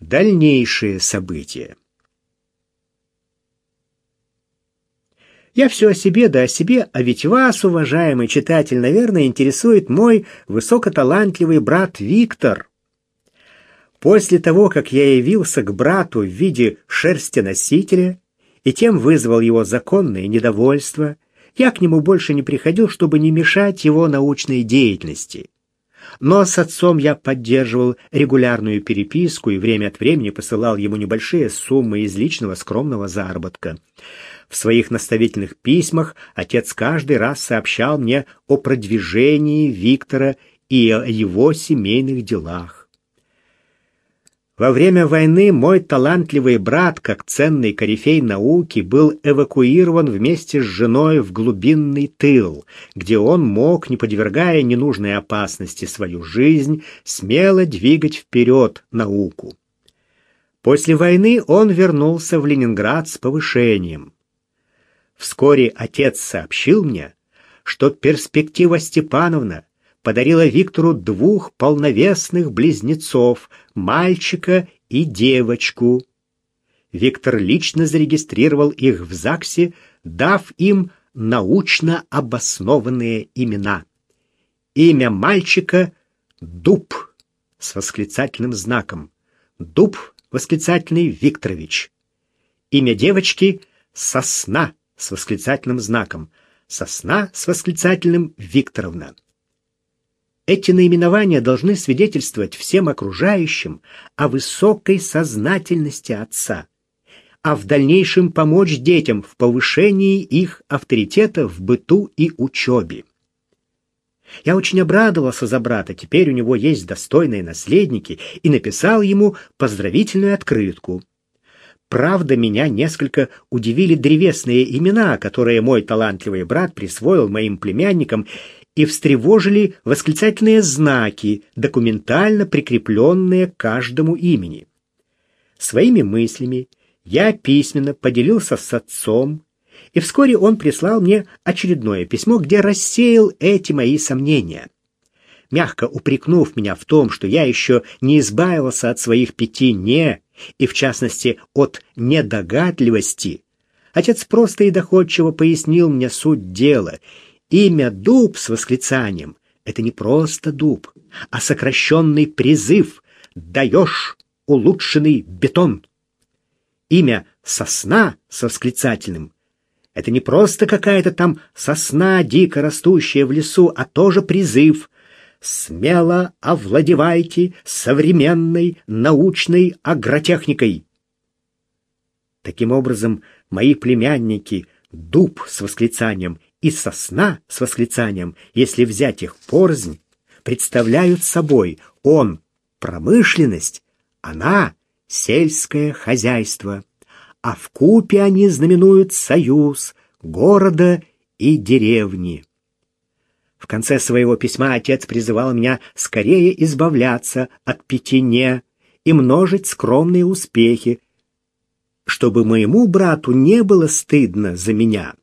дальнейшие события. Я все о себе, да о себе, а ведь вас, уважаемый читатель, наверное, интересует мой высокоталантливый брат Виктор. После того, как я явился к брату в виде шерстеносителя и тем вызвал его законное недовольство, я к нему больше не приходил, чтобы не мешать его научной деятельности. Но с отцом я поддерживал регулярную переписку и время от времени посылал ему небольшие суммы из личного скромного заработка. В своих наставительных письмах отец каждый раз сообщал мне о продвижении Виктора и о его семейных делах. Во время войны мой талантливый брат, как ценный корифей науки, был эвакуирован вместе с женой в глубинный тыл, где он мог, не подвергая ненужной опасности свою жизнь, смело двигать вперед науку. После войны он вернулся в Ленинград с повышением. Вскоре отец сообщил мне, что перспектива Степановна подарила Виктору двух полновесных близнецов, мальчика и девочку. Виктор лично зарегистрировал их в ЗАГСе, дав им научно обоснованные имена. Имя мальчика — Дуб с восклицательным знаком. Дуб восклицательный Викторович. Имя девочки — Сосна с восклицательным знаком. Сосна с восклицательным Викторовна. Эти наименования должны свидетельствовать всем окружающим о высокой сознательности отца, а в дальнейшем помочь детям в повышении их авторитета в быту и учебе. Я очень обрадовался за брата, теперь у него есть достойные наследники, и написал ему поздравительную открытку. Правда, меня несколько удивили древесные имена, которые мой талантливый брат присвоил моим племянникам, и встревожили восклицательные знаки, документально прикрепленные к каждому имени. Своими мыслями я письменно поделился с отцом, и вскоре он прислал мне очередное письмо, где рассеял эти мои сомнения. Мягко упрекнув меня в том, что я еще не избавился от своих пяти «не», и, в частности, от недогадливости, отец просто и доходчиво пояснил мне суть дела. Имя «дуб» с восклицанием — это не просто дуб, а сокращенный призыв «даешь улучшенный бетон». Имя «сосна» с восклицательным — это не просто какая-то там сосна, дико растущая в лесу, а тоже призыв — смело овладевайте современной научной агротехникой. Таким образом, мои племянники дуб с восклицанием и сосна с восклицанием, если взять их порознь, представляют собой он промышленность, она сельское хозяйство, а в купе они знаменуют союз города и деревни. В конце своего письма отец призывал меня скорее избавляться от пятине и множить скромные успехи, чтобы моему брату не было стыдно за меня.